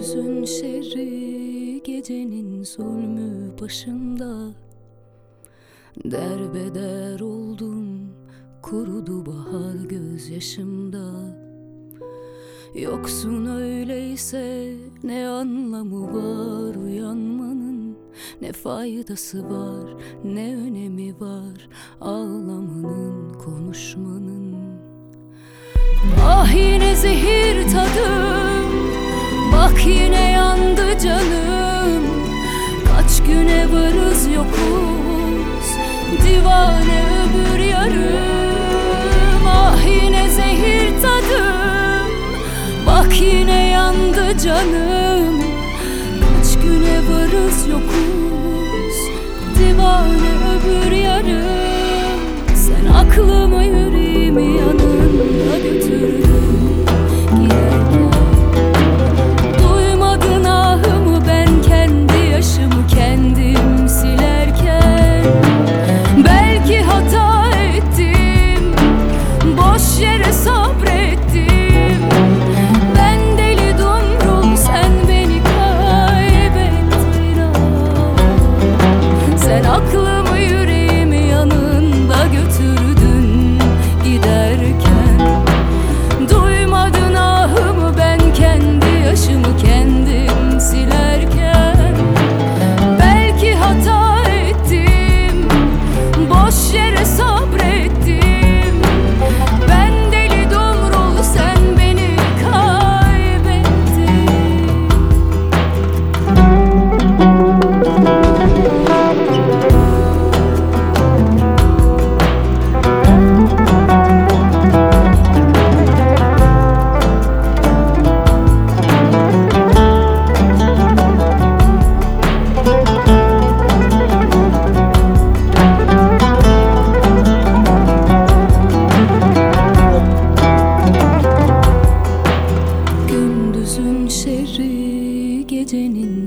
Gündüzün şerri gecenin zulmü başımda. Derbeder oldum kurudu bahar gözyaşımda. Yoksun öyleyse ne anlamı var uyanmanın? Ne faydası var ne önemi var ağlamanın konuşmanın? Ah yine zehir tadım Bak yine yandı canım. Kaç güne varız yokuz. Divane öbür yarım. Ah yine zehir tadım. Bak yine yandı canım. Kaç güne varız yokuz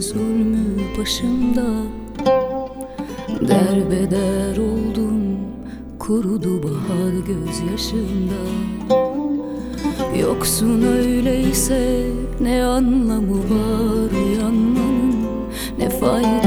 zulmü başımda. Derbeder oldum kurudu bahar gözyaşımda. Yoksun öyleyse ne anlamı var uyanmanın? Ne önemi